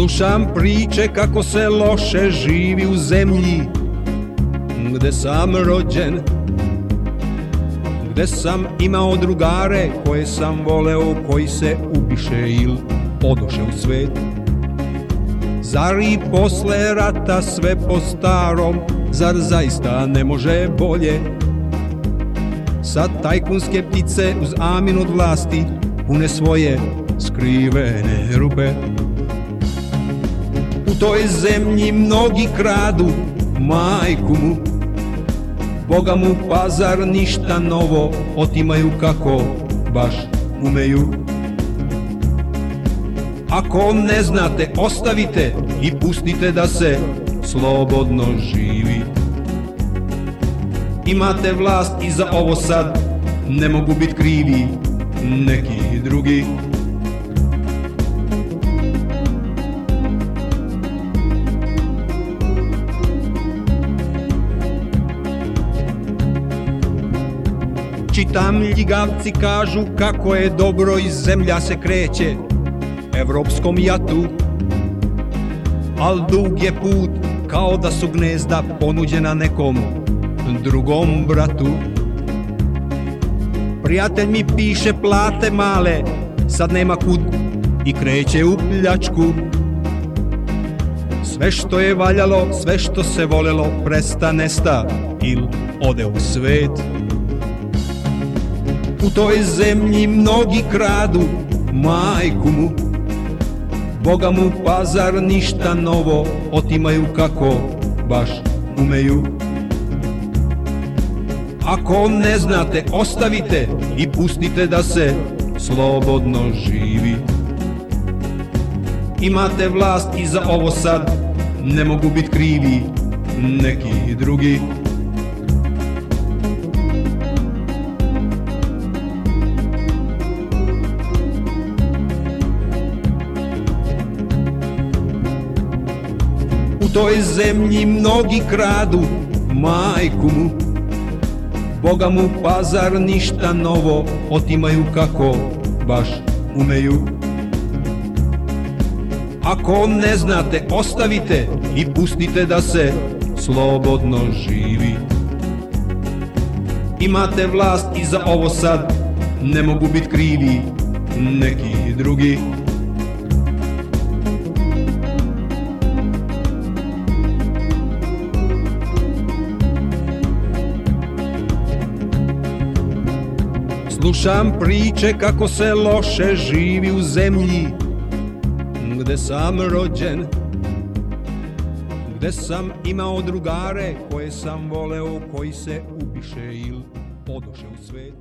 Slušam priče kako se loše živi u zemlji Gde sam rođen Gde sam imao drugare koje sam voleo Koji se ubiše il odoše u svet. Zar i posle rata sve po starom Zar zaista ne može bolje? Sad tajkunske ptice uz amin od vlasti Pune svoje skrivene rupe toj zemlji mnogi kradu majku mu. Boga mu pazar ništa novo Otimaju kako baš umeju. Ako ne znate ostavite i pustite da se slobodno živi. Imate vlast i za ovo sad ne mogu biti krivi neki drugi Čitam ljigavci kažu kako je dobro i zemlja se kreće Evropskom jatu. Al dug je put kao da su gnezda ponuđena nekom drugom bratu. Prijatelj mi piše plate male, sad nema kud i kreće u pljačku. Sve što je valjalo, sve što se voljelo presta nesta il ode u svet U toj zemlji mnogi kradu majku mu. Boga mu pazar ništa novo otimaju kako baš umeju. Ako ne znate ostavite i pustite da se slobodno živi. Imate vlast i za ovo sad ne mogu biti krivi neki drugi toj zemlji mnogi kradu majku mu. Boga mu pazar ništa novo otimaju kako baš umeju. Ako ne znate ostavite i pustite da se slobodno živi. Imate vlast i za ovo sad ne mogu biti krivi neki drugi Slušam priče kako se loše živi u zemlji Gde sam rođen Gde sam imao drugare koje sam voleo Koji se upiše il odoše u svet